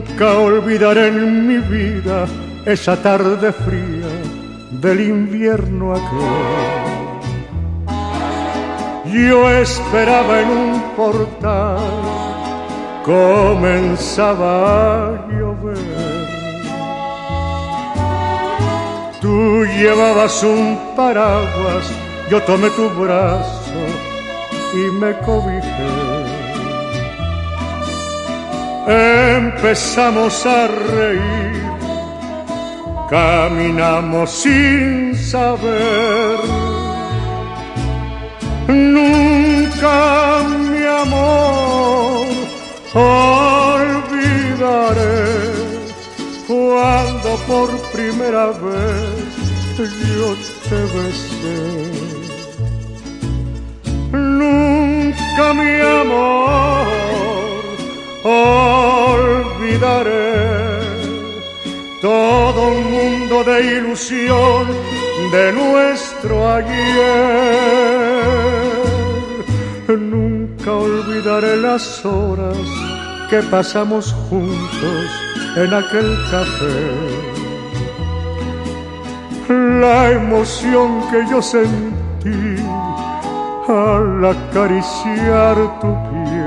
Nunca olvidaré en mi vida esa tarde fría del invierno aquel. Yo esperaba en un portal, comenzaba a llover. Tú llevabas un paraguas, yo tomé tu brazo y me cobijé. Empezamos a reír, caminamos sin saber. Nunca mi amor olvidaré cuando por primera vez yo te besé. Nunca mi amor todo un mundo de ilusión de nuestro ayer. Nunca olvidaré las horas que pasamos juntos en aquel café. La emoción que yo sentí al acariciar tu piel.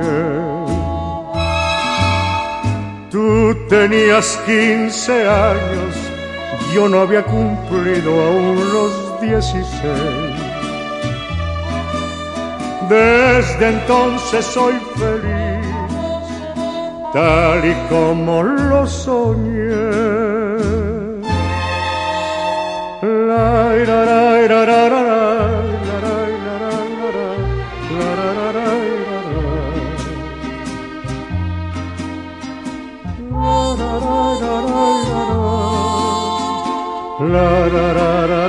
Tú tenías 15 años, yo no había cumplido aún los 16. Desde entonces soy feliz, tal y como lo soñé. La, la, la, la, la, la,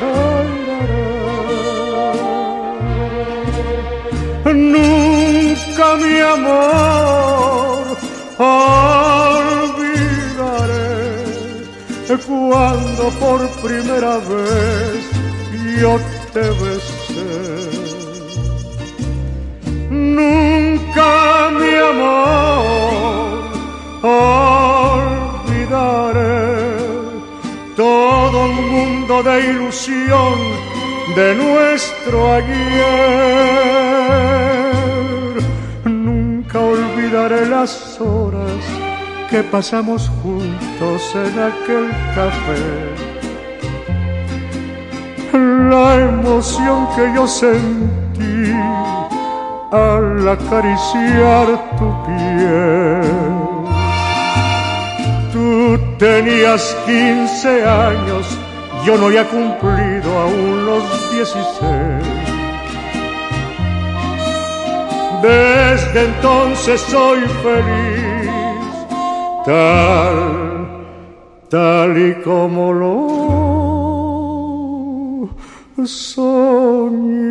Nunca mi amor olvidaré cuando por primera vez yo te besé. Un mundo de ilusión de nuestro ayer. Nunca olvidaré las horas que pasamos juntos en aquel café. La emoción que yo sentí al acariciar tu piel. Tenías 15 años, yo no había cumplido aún los 16. Desde entonces soy feliz, tal, tal y como lo soñé.